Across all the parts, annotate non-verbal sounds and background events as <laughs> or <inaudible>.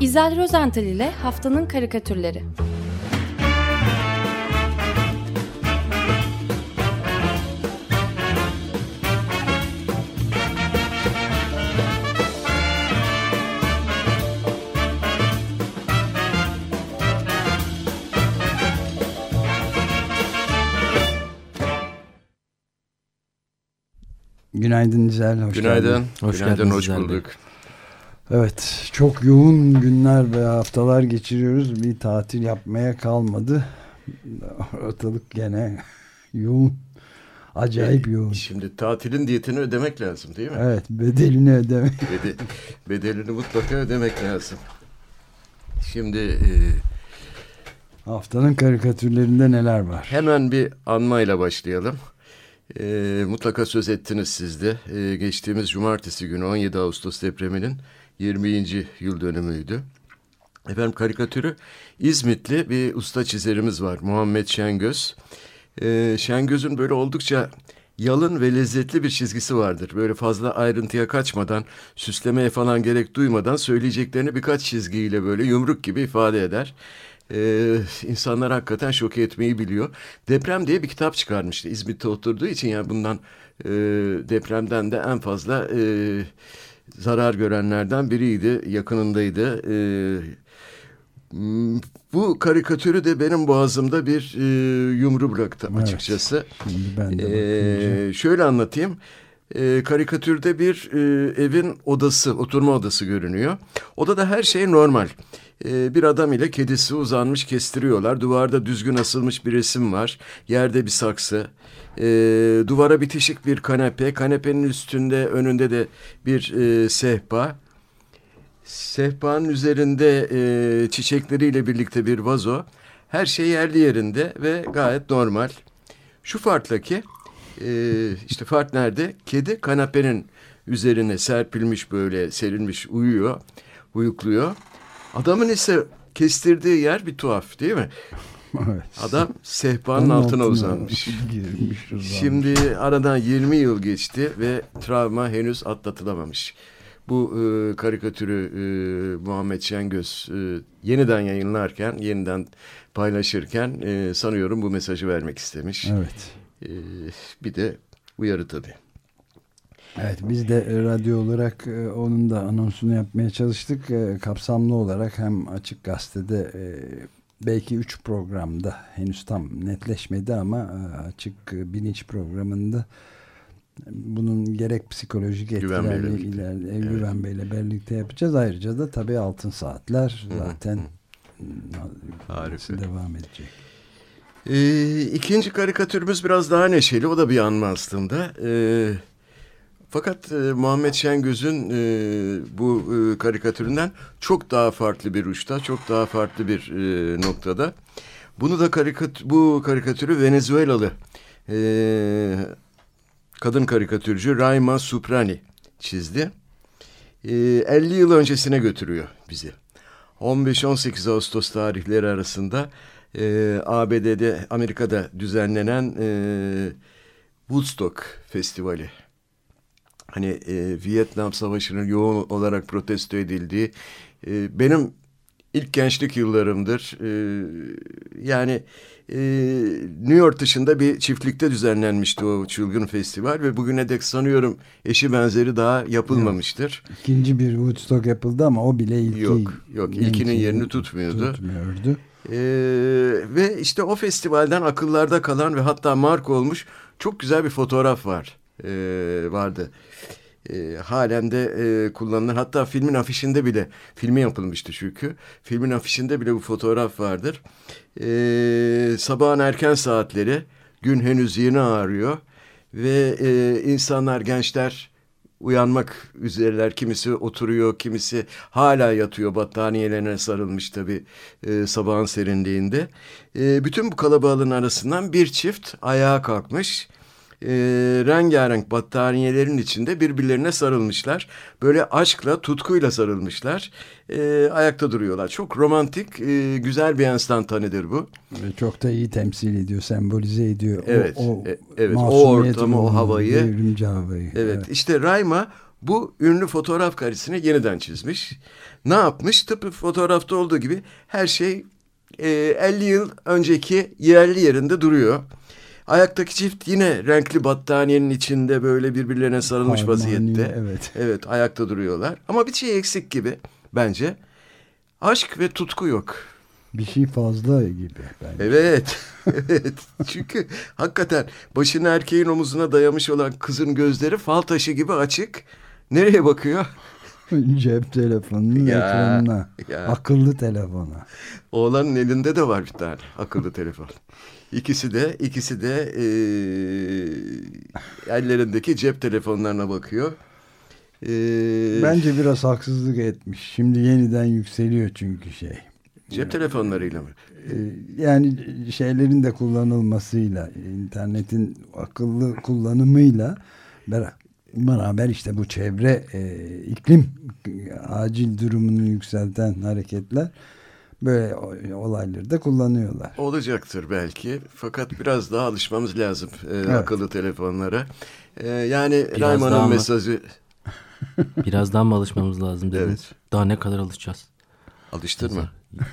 İzel Rozental ile Haftanın Karikatürleri Günaydın İzel, hoş Günaydın. geldin. Hoş Günaydın, geldiniz hoş bulduk. Evet, çok yoğun günler ve haftalar geçiriyoruz. Bir tatil yapmaya kalmadı. Ortalık gene <laughs> yoğun. Acayip yoğun. Şimdi tatilin diyetini ödemek lazım değil mi? Evet, bedelini ödemek. <laughs> Bede- bedelini mutlaka ödemek lazım. Şimdi e, Haftanın karikatürlerinde neler var? hemen bir anmayla başlayalım. E, mutlaka söz ettiniz siz de. E, geçtiğimiz cumartesi günü 17 Ağustos depreminin 20. yıl dönümüydü. Efendim karikatürü İzmitli bir usta çizerimiz var Muhammed Şengöz. Ee, Şengöz'ün böyle oldukça yalın ve lezzetli bir çizgisi vardır. Böyle fazla ayrıntıya kaçmadan, süslemeye falan gerek duymadan söyleyeceklerini birkaç çizgiyle böyle yumruk gibi ifade eder. Ee, insanlar hakikaten şok etmeyi biliyor. Deprem diye bir kitap çıkarmıştı İzmit'te oturduğu için yani bundan e, depremden de en fazla e, zarar görenlerden biriydi, yakınındaydı. Ee, Bu karikatürü de benim boğazımda bir e, yumru bıraktı Evet. açıkçası. Şimdi ben de Ee, şöyle anlatayım. Ee, karikatürde bir e, evin odası, oturma odası görünüyor. Odada her şey normal. Ee, bir adam ile kedisi uzanmış kestiriyorlar. Duvarda düzgün asılmış bir resim var. Yerde bir saksı. Ee, duvara bitişik bir kanepe. Kanepenin üstünde, önünde de bir e, sehpa. Sehpanın üzerinde e, çiçekleriyle birlikte bir vazo. Her şey yerli yerinde ve gayet normal. Şu farkla ki e, işte fark nerede? Kedi kanepenin üzerine serpilmiş böyle serilmiş uyuyor, uyukluyor. Adamın ise kestirdiği yer bir tuhaf değil mi? Evet. Adam sehpanın Onun altına uzanmış. Girmiş, uzanmış. Şimdi aradan 20 yıl geçti ve travma henüz atlatılamamış. Bu e, karikatürü e, Muhammed Şengöz e, yeniden yayınlarken, yeniden paylaşırken e, sanıyorum bu mesajı vermek istemiş. Evet. E, bir de uyarı tabii. Evet biz de e, radyo olarak e, onun da anonsunu yapmaya çalıştık. E, Kapsamlı olarak hem Açık Gazete'de belki üç programda henüz tam netleşmedi ama Açık Bilinç programında bunun gerek psikolojik etkilerle Evet. Güven Bey'le birlikte yapacağız. Ayrıca da tabii Altın Saatler zaten. Harika. devam edecek. E, ikinci karikatürümüz biraz daha neşeli. O da bir anma aslında. E, fakat e, Muhammed Şengöz'ün e, bu e, karikatüründen çok daha farklı bir uçta, çok daha farklı bir e, noktada. Bunu da karikat bu karikatürü Venezuelalı e, kadın karikatürcü Raima Suprani çizdi. E, 50 yıl öncesine götürüyor bizi. 15-18 Ağustos tarihleri arasında e, ABD'de, Amerika'da düzenlenen e, Woodstock Festivali. Hani e, Vietnam Savaşı'nın yoğun olarak protesto edildiği, e, benim ilk gençlik yıllarımdır. E, yani e, New York dışında bir çiftlikte düzenlenmişti o çılgın festival ve bugüne dek sanıyorum eşi benzeri daha yapılmamıştır. İkinci bir Woodstock yapıldı ama o bile ilki Yok, yok. İlkinin yerini tutmuyordu. tutmuyordu. Ee, ve işte o festivalden akıllarda kalan ve hatta marka olmuş çok güzel bir fotoğraf var. Ee, vardı. Ee, halen de e, kullanılan hatta filmin afişinde bile filmi yapılmıştı çünkü. Filmin afişinde bile bu fotoğraf vardır. Ee, sabahın erken saatleri gün henüz yeni ağrıyor ve e, insanlar gençler uyanmak üzereler. Kimisi oturuyor, kimisi hala yatıyor battaniyelerine sarılmış tabii e, sabahın serinliğinde. E, bütün bu kalabalığın arasından bir çift ayağa kalkmış. E, rengarenk battaniyelerin içinde birbirlerine sarılmışlar. Böyle aşkla, tutkuyla sarılmışlar. E, ayakta duruyorlar. Çok romantik, e, güzel bir enstantanedir bu. Ve çok da iyi temsil ediyor, sembolize ediyor. Evet, o, o e- evet, o ortamı, o havayı. Devrimci havayı. Evet, işte Rayma bu ünlü fotoğraf karesini yeniden çizmiş. Ne yapmış? Tıpkı fotoğrafta olduğu gibi her şey e, 50 yıl önceki yerli yerinde duruyor. Ayaktaki çift yine renkli battaniyenin içinde böyle birbirlerine sarılmış Harmoni, vaziyette. evet. Evet ayakta duruyorlar. Ama bir şey eksik gibi bence. Aşk ve tutku yok. Bir şey fazla gibi. Bence. Evet. <laughs> evet. Çünkü hakikaten başını erkeğin omuzuna dayamış olan kızın gözleri fal taşı gibi açık. Nereye bakıyor? Cep telefonunun Ya, ekranına. ya. Akıllı telefona. Oğlanın elinde de var bir tane akıllı telefon. İkisi de ikisi de eee, ellerindeki cep telefonlarına bakıyor. Eee, Bence biraz haksızlık etmiş. Şimdi yeniden yükseliyor çünkü şey. cep telefonlarıyla mı? Yani şeylerin de kullanılmasıyla, internetin akıllı kullanımıyla bera- beraber işte bu çevre e, iklim acil durumunu yükselten hareketler böyle olayları da kullanıyorlar. Olacaktır belki. Fakat biraz daha alışmamız lazım eee, Evet. akıllı telefonlara. Eee, yani Biraz daha Rayman'ın mesajı <laughs> Birazdan mı alışmamız lazım dediniz? Evet. Daha ne kadar alışacağız? alıştın mı?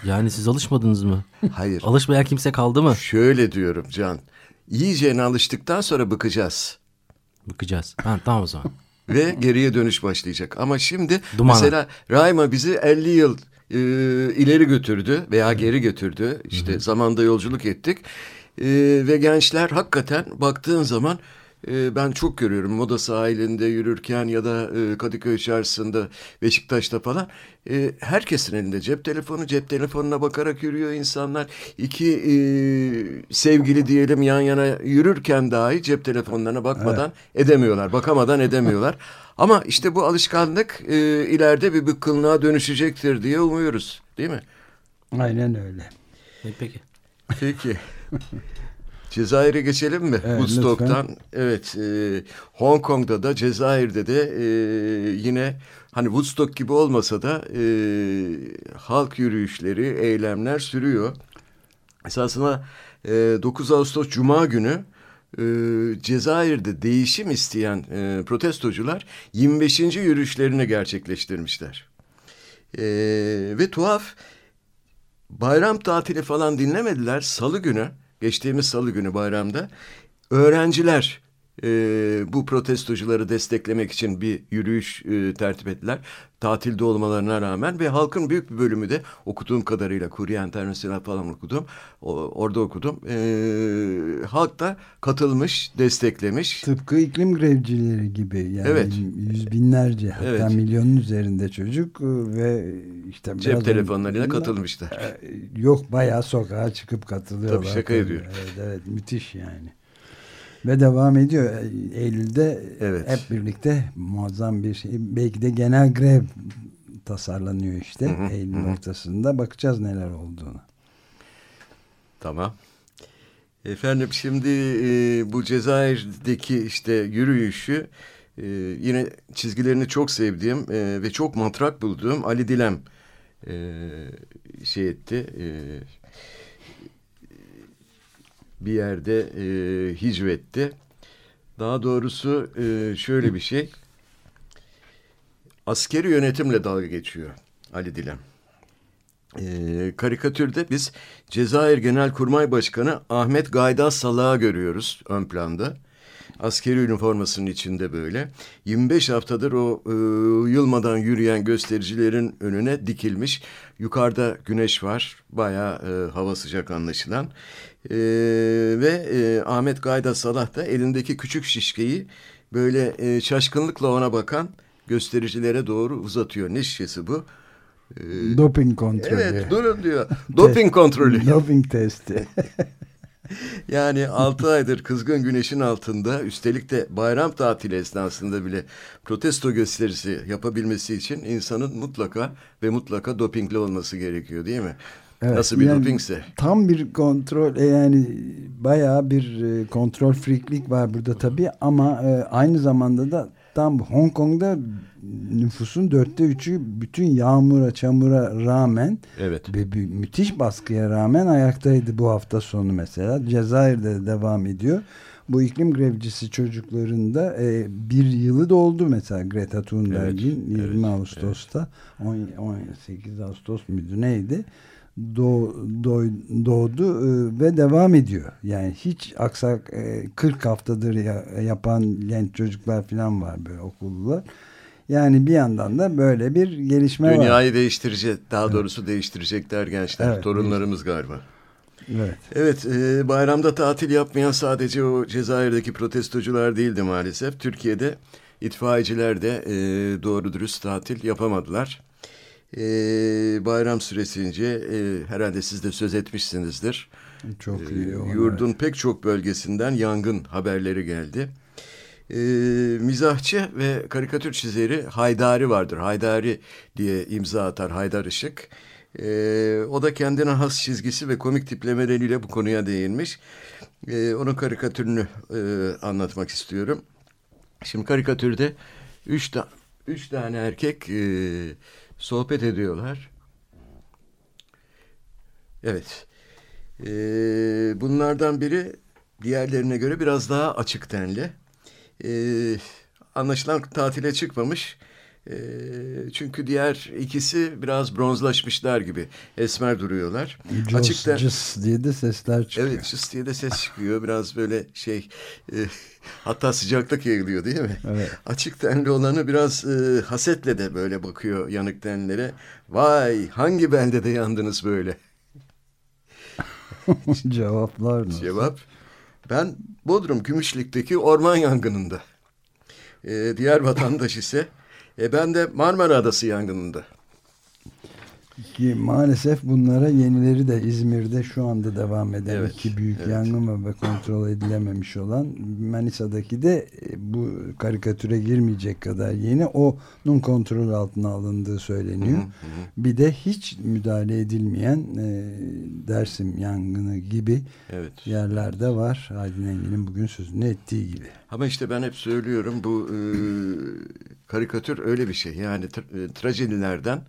Yani siz alışmadınız mı? Hayır. Alışmayan kimse kaldı mı? Şöyle diyorum Can. İyicene alıştıktan sonra bıkacağız. Bakacağız. Ha, tamam o zaman. <laughs> Ve geriye dönüş başlayacak. Ama şimdi Dumana. mesela Rayma bizi 50 yıl e, ileri götürdü veya geri götürdü. İşte zamanda yolculuk ettik. E, ve gençler hakikaten baktığın zaman ben çok görüyorum Moda sahilinde yürürken ya da e, Kadıköy çarşısında Beşiktaş'ta falan e, herkesin elinde cep telefonu cep telefonuna bakarak yürüyor insanlar iki e, sevgili diyelim yan yana yürürken dahi cep telefonlarına bakmadan edemiyorlar bakamadan edemiyorlar <laughs> ama işte bu alışkanlık e, ileride bir bıkkınlığa dönüşecektir diye umuyoruz değil mi? Aynen öyle. Peki. Peki. <laughs> Cezayir'e geçelim mi? Evet, Woodstock'tan. Evet. E, Hong Kong'da da Cezayir'de de e, yine hani Woodstock gibi olmasa da e, halk yürüyüşleri, eylemler sürüyor. Esasında e, 9 Ağustos Cuma günü e, Cezayir'de değişim isteyen e, protestocular 25. yürüyüşlerini gerçekleştirmişler. E, ve tuhaf bayram tatili falan dinlemediler. Salı günü, geçtiğimiz salı günü bayramda öğrenciler e, bu protestocuları desteklemek için bir yürüyüş e, tertip ettiler. Tatilde olmalarına rağmen ve halkın büyük bir bölümü de okuduğum kadarıyla Kurye International falan okudum. O, orada okudum. E, halk da katılmış, desteklemiş. Tıpkı iklim grevcileri gibi yani Evet. yüz binlerce hatta Evet. milyonun üzerinde çocuk e, ve işte Cep telefonlarıyla katılmışlar. E, Yok bayağı sokağa çıkıp katılıyorlar. Tabii şaka ediyor. Evet, evet müthiş yani. Ve devam ediyor. Eylül'de Evet. hep birlikte muazzam bir şey. Belki de genel grev tasarlanıyor işte. Hı hı, Eylül hı. ortasında. Bakacağız neler olduğunu. Tamam. Efendim şimdi e, bu Cezayir'deki işte yürüyüşü e, yine çizgilerini çok sevdiğim e, ve çok matrak bulduğum Ali Dilem e, şey etti. E, bir yerde e, hicvetti. Daha doğrusu e, şöyle bir şey. Askeri yönetimle dalga geçiyor Ali Dilem. Ee, karikatürde biz Cezayir Genelkurmay Başkanı Ahmet Gaydas Salah'ı görüyoruz ön planda. Askeri üniformasının içinde böyle. 25 haftadır o e, yılmadan yürüyen göstericilerin önüne dikilmiş. Yukarıda güneş var. Bayağı e, hava sıcak anlaşılan. E, ve e, Ahmet Gaydas Salah da elindeki küçük şişkeyi böyle e, şaşkınlıkla ona bakan göstericilere doğru uzatıyor. Ne şişesi bu? Ee, Doping kontrolü. Evet durun diyor. Doping kontrolü. Doping testi. <laughs> <laughs> Yani 6 aydır kızgın güneşin altında üstelik de bayram tatili esnasında bile protesto gösterisi yapabilmesi için insanın mutlaka ve mutlaka dopingli olması gerekiyor değil mi? Evet, Nasıl bir yani dopingse. Tam bir kontrol e, yani bayağı bir e, kontrol friklik var burada tabii ama e, aynı zamanda da tam Hong Kong'da nüfusun dörtte üçü bütün yağmura çamura rağmen Evet. ve bir müthiş baskıya rağmen ayaktaydı bu hafta sonu mesela. Cezayir'de de devam ediyor. bu iklim grevcisi çocuklarında e, bir yılı doldu mesela Greta Thunberg'in Evet, 20 evet, Ağustos'ta on- 18 Ağustos muydu neydi Do, do- doğdu e, ve devam ediyor. Yani hiç aksak e, 40 haftadır ya- yapan genç çocuklar falan var böyle okullular. Yani bir yandan da böyle bir gelişme var. Dünyayı değiştirecek, daha doğrusu değiştirecekler gençler. Evet, Torunlarımız galiba. Evet. Evet, e, bayramda tatil yapmayan sadece o Cezayir'deki protestocular değildi maalesef. Türkiye'de itfaiyeciler de e, doğru dürüst tatil yapamadılar. E, bayram süresince e, herhalde siz de söz etmişsinizdir. Çok E, iyi. ona- yurdun pek çok bölgesinden yangın haberleri geldi. E, mizahçı ve karikatür çizeri Haydari vardır. Haydari diye imza atar Haydar Işık. E, o da kendine has çizgisi ve komik tiplemeleriyle bu konuya değinmiş. E, onun karikatürünü e, anlatmak istiyorum. Şimdi karikatürde üç, ta üç tane erkek e, sohbet ediyorlar. Evet. E, bunlardan biri diğerlerine göre biraz daha açık tenli. E, anlaşılan tatile çıkmamış. E, çünkü diğer ikisi biraz bronzlaşmışlar gibi. Esmer duruyorlar. Cos, Açık ten- cıs diye de sesler çıkıyor. Evet çıs diye de ses çıkıyor. Biraz böyle şey e, hatta sıcaklık yayılıyor değil mi? Evet. Açık tenli olanı biraz e, hasetle de böyle bakıyor yanık tenlere. Vay hangi belde de yandınız böyle? <laughs> Cevaplar nasıl? Cevap ben Bodrum Gümüşlük'teki orman yangınında. E, diğer vatandaş ise e, ben de Marmara Adası yangınında. Ki maalesef bunlara yenileri de İzmir'de şu anda devam eden Evet, iki büyük evet. yangın ve kontrol edilememiş olan Manisa'daki de e, bu karikatüre girmeyecek kadar yeni onun kontrol altına alındığı söyleniyor. Bir de hiç müdahale edilmeyen e, Dersim yangını gibi Evet. yerlerde var. Aydın Engin'in bugün sözünü ettiği gibi. Ama işte ben hep söylüyorum bu e, karikatür öyle bir şey. Yani tra- e, trajedilerden,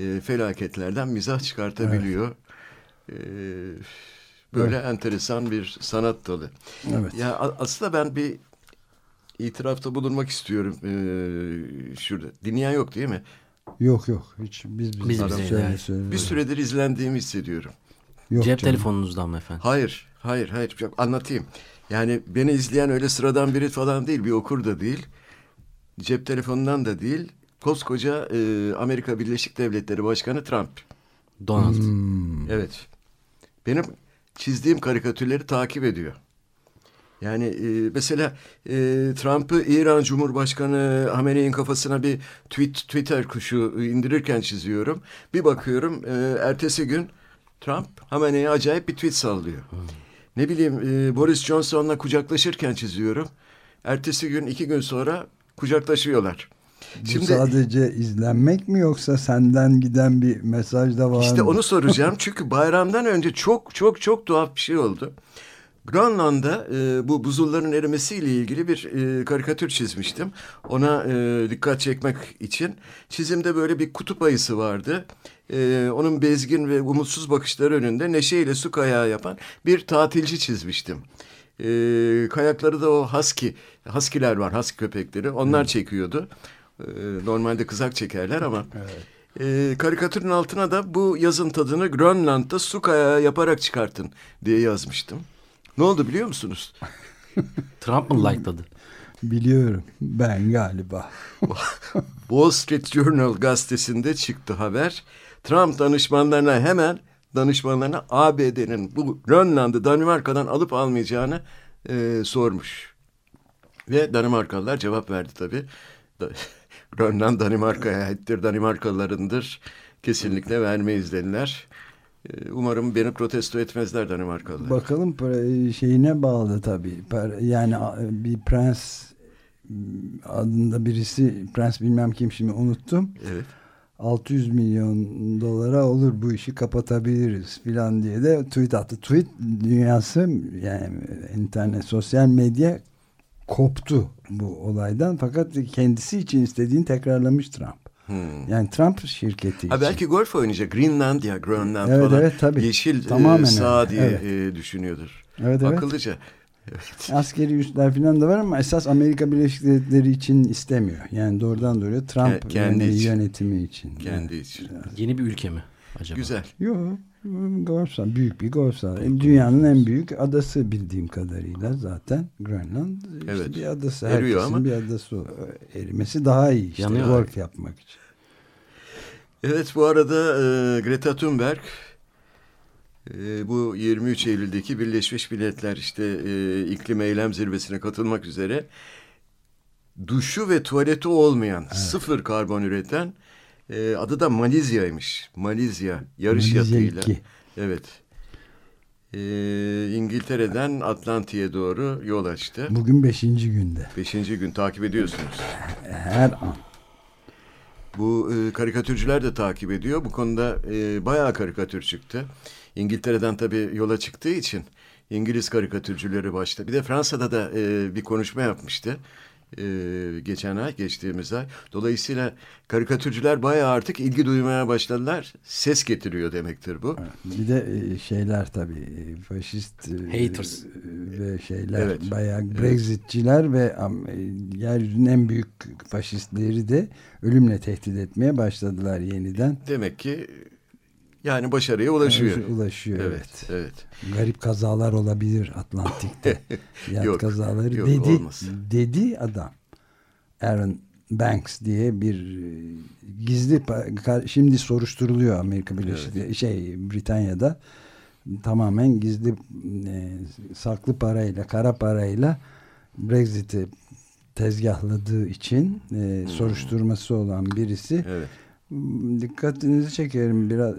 e, felaketlerden mizah çıkartabiliyor. E, böyle enteresan bir sanat dalı. Evet. Ya aslında ben bir itirafta bulunmak istiyorum e, şurada. Dinleyen yok değil mi? Yok yok hiç biz biz, Biz söyle, yani. söyle. Bir süredir izlendiğimi hissediyorum. Yok Cep canım. telefonunuzdan mı efendim? Hayır, hayır, hayır. Yok, Anlatayım. Yani beni izleyen öyle sıradan biri falan değil, bir okur da değil. Cep telefonundan da değil. Koskoca e, Amerika Birleşik Devletleri Başkanı Trump. Donald. Hmm. Evet. Benim çizdiğim karikatürleri takip ediyor. Yani e, mesela e, Trump'ı İran Cumhurbaşkanı Hamene'in kafasına bir tweet, Twitter kuşu indirirken çiziyorum. Bir bakıyorum e, ertesi gün Trump Hamene'ye acayip bir tweet sallıyor. Ne bileyim e, Boris Johnson'la kucaklaşırken çiziyorum. Ertesi gün iki gün sonra kucaklaşıyorlar. Bu sadece izlenmek mi yoksa senden giden bir mesaj da var İşte mı? onu soracağım <laughs> çünkü bayramdan önce çok çok çok tuhaf bir şey oldu. Grönland'da e, bu buzulların erimesiyle ilgili bir e, karikatür çizmiştim. Ona e, dikkat çekmek için. Çizimde böyle bir kutup ayısı vardı. E, onun bezgin ve umutsuz bakışları önünde neşeyle su kayağı yapan bir tatilci çizmiştim. E, kayakları da o husky, husky'ler var, husky köpekleri. Onlar çekiyordu. E, normalde kızak çekerler ama... <laughs> E, karikatürün altına da bu yazın tadını Grönland'da su kayağı yaparak çıkartın diye yazmıştım. Ne oldu biliyor musunuz? <laughs> Trump mı likeladı? Biliyorum. Ben galiba. <laughs> Wall Street Journal gazetesinde çıktı haber. Trump danışmanlarına hemen danışmanlarına ABD'nin bu Grönland'ı Danimarka'dan alıp almayacağını e, sormuş. Ve Danimarkalılar cevap verdi tabii. Grönland Danimarka'ya aittir, Danimarkalılarındır. Kesinlikle vermeyiz dediler. E, Umarım beni protesto etmezler Danimarkalılar. Bakalım şeyine bağlı tabii. Yani bir prens adında birisi prens bilmem kim şimdi unuttum. Evet. 600 milyon dolara olur bu işi kapatabiliriz filan diye de tweet attı. Tweet dünyası yani internet sosyal medya koptu bu olaydan fakat kendisi için istediğini tekrarlamış Trump. Hmm. Yani Trump şirketi Ha için. belki golf oynayacak. Greenland ya Grönland Evet, falan. evet, tabii. Yeşil e, Tamamen sağ öyle, diye evet. e, düşünüyordur. Evet, evet. Akıllıca. Evet. <laughs> Askeri üsler falan da var ama esas Amerika Birleşik Devletleri için istemiyor. Yani doğrudan doğruya Trump Ke- kendi yöne- için. yönetimi için. Kendi için. Yeni bir ülke mi acaba? Güzel. Yok. Golf sahası, büyük bir golf sahası. Dünyanın en büyük adası bildiğim kadarıyla zaten Grönland işte Evet. bir adası. Eriyor Herkesin ama. bir adası. o. Erimesi daha iyi işte Yanıyor. golf yapmak için. Evet bu arada e, Greta Thunberg e, bu 23 Eylül'deki Birleşmiş Milletler işte e, iklim eylem zirvesine katılmak üzere duşu ve tuvaleti olmayan sıfır karbon üreten e, adı da Malizya'ymış. Malezya yarış Malezya yatıyla. iki. Evet. E, İngiltere'den Atlantik'e doğru yol açtı. Bugün beşinci günde. Beşinci gün takip ediyorsunuz. Her an. Bu e, karikatürcüler de takip ediyor. Bu konuda e, bayağı karikatür çıktı. İngiltere'den tabii yola çıktığı için İngiliz karikatürcüleri başta. Bir de Fransa'da da e, bir konuşma yapmıştı. E, geçen ay, geçtiğimiz ay. Dolayısıyla karikatürcüler bayağı artık ilgi duymaya başladılar. Ses getiriyor demektir bu. Bir de e, şeyler tabii e, faşist e, Haters. ve şeyler Evet. bayağı Brexitçiler ve am- e, yeryüzünün en büyük faşistleri de ölümle tehdit etmeye başladılar yeniden. Demek ki yani başarıya ulaşıyor. Ulaşıyor evet. Evet, evet. Garip kazalar olabilir Atlantik'te. <laughs> Yat Yok, kazaları yok, dedi. olmaz. Dedi adam. Aaron Banks diye bir e, gizli şimdi soruşturuluyor Amerika Birleşik şey Britanya'da tamamen gizli e, saklı parayla kara parayla Brexit'i tezgahladığı için e, soruşturması olan birisi Evet. Dikkatinizi çekerim biraz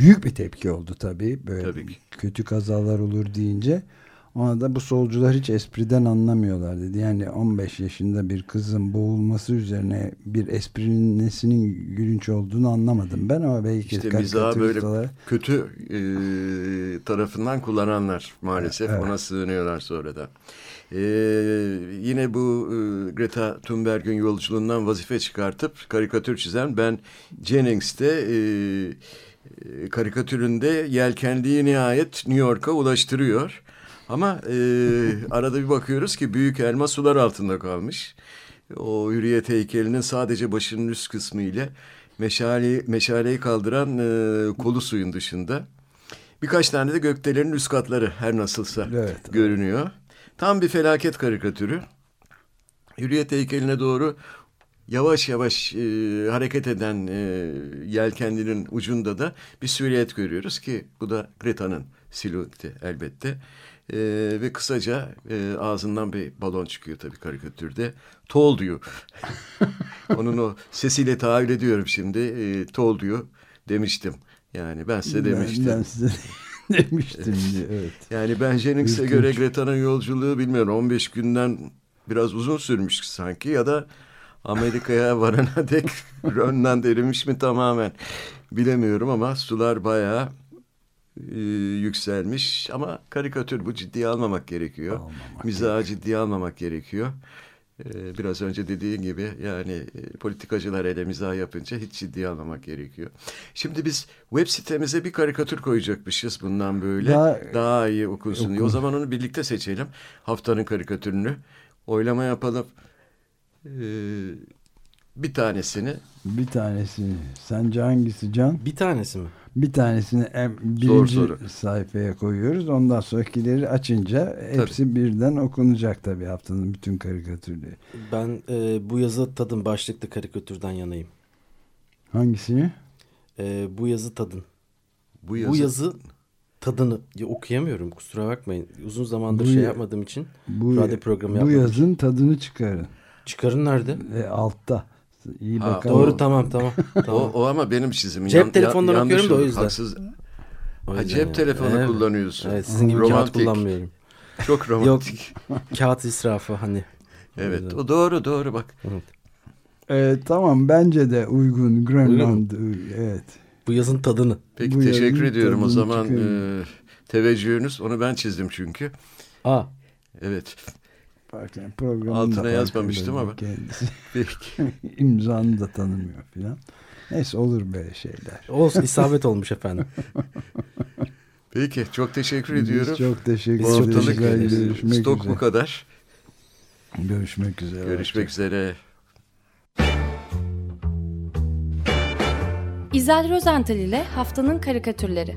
büyük bir tepki oldu tabii böyle Tabii ki. kötü kazalar olur deyince ona da bu solcular hiç espriden anlamıyorlar dedi. Yani 15 yaşında bir kızın boğulması üzerine bir esprinin nesinin gülünç olduğunu anlamadım ben ama belki İşte mizahı böyle olarak- kötü e, tarafından kullananlar maalesef Evet. ona sığınıyorlar sonradan. E, yine bu e, Greta Thunberg'in yolculuğundan vazife çıkartıp karikatür çizen Ben Jennings de e, e, karikatüründe yelkenliği nihayet New York'a ulaştırıyor. Ama e, <laughs> arada bir bakıyoruz ki büyük elma sular altında kalmış. O hürriyet heykelinin sadece başının üst kısmı ile meşale, meşaleyi kaldıran e, kolu suyun dışında. Birkaç tane de gökdelenin üst katları her nasılsa Evet. görünüyor. Tam bir felaket karikatürü. Hürriyet heykeline doğru yavaş yavaş e, hareket eden e, yelkenlinin ucunda da bir silüet görüyoruz ki bu da Greta'nın silüeti elbette. E, ve kısaca e, ağzından bir balon çıkıyor tabii karikatürde. Tol diyor. <laughs> Onun o sesiyle tahayyül ediyorum şimdi. E, tol diyor demiştim. Yani ben size Ben- demiştim. Ben, size <laughs> demiştim diye, evet. Yani ben Jennings'e göre Greta'nın yolculuğu bilmiyorum 15 günden biraz uzun sürmüş sanki ya da Amerika'ya <laughs> varana dek <laughs> Grönland erimiş mi tamamen bilemiyorum ama sular bayağı e, yükselmiş ama karikatür bu ciddiye almamak gerekiyor. Almamak Mizahı ciddiye almamak gerekiyor. E, biraz önce dediğin gibi yani e, politikacılar ele mizah yapınca hiç ciddiye almamak gerekiyor. Şimdi biz web sitemize bir karikatür koyacakmışız bundan böyle. Daha- Daha, iyi okunsun diye. O Okun. zaman onu birlikte seçelim. Haftanın karikatürünü. Oylama yapalım. Ee, bir tanesini Bir tanesini. Sence hangisi Can? Bir tanesi mi? Bir tanesini en birinci soru. sayfaya koyuyoruz. Ondan sonrakileri açınca hepsi birden okunacak tabii haftanın bütün karikatürleri. Ben e, bu yazı tadın başlıklı karikatürden yanayım. Hangisini? E, bu yazı tadın. bu yazı, Bu yazı tadını ya, okuyamıyorum kusura bakmayın. Uzun zamandır Bu şey ya- yapmadığım için Bu, radyo programı bu yapmadım. yazın tadını çıkarın. Çıkarın nerede? E, altta. İyi Ha, bakalım. Doğru tamam tamam. o, tamam. o ama benim çizimim. Cep telefonundan yanlış okuyorum da o yüzden. Haksız. O Ha, yüzden cep yani. telefonu Evet. kullanıyorsun. Evet sizin gibi kağıt Romantik. kullanmıyorum. Çok romantik. Kağıt israfı hani. evet. yüzden. O doğru doğru bak. Evet. E, tamam bence de uygun. Grönland. Evet. Bu yazın tadını. Peki Bu teşekkür ediyorum. O zaman e, teveccühünüz. Onu ben çizdim çünkü. Aa Evet. Bakın programın Altına da yazmamıştım ama. Kendisi. <laughs> Peki. <laughs> İmzanı da tanımıyor filan. Neyse olur böyle şeyler. olsun isabet olmuş efendim. <laughs> Peki çok teşekkür ediyorum. Biz çok teşekkür ederiz. Görüşmek stok üzere. bu kadar. Görüşmek üzere. Görüşmek üzere. İzel Rozental ile Haftanın Karikatürleri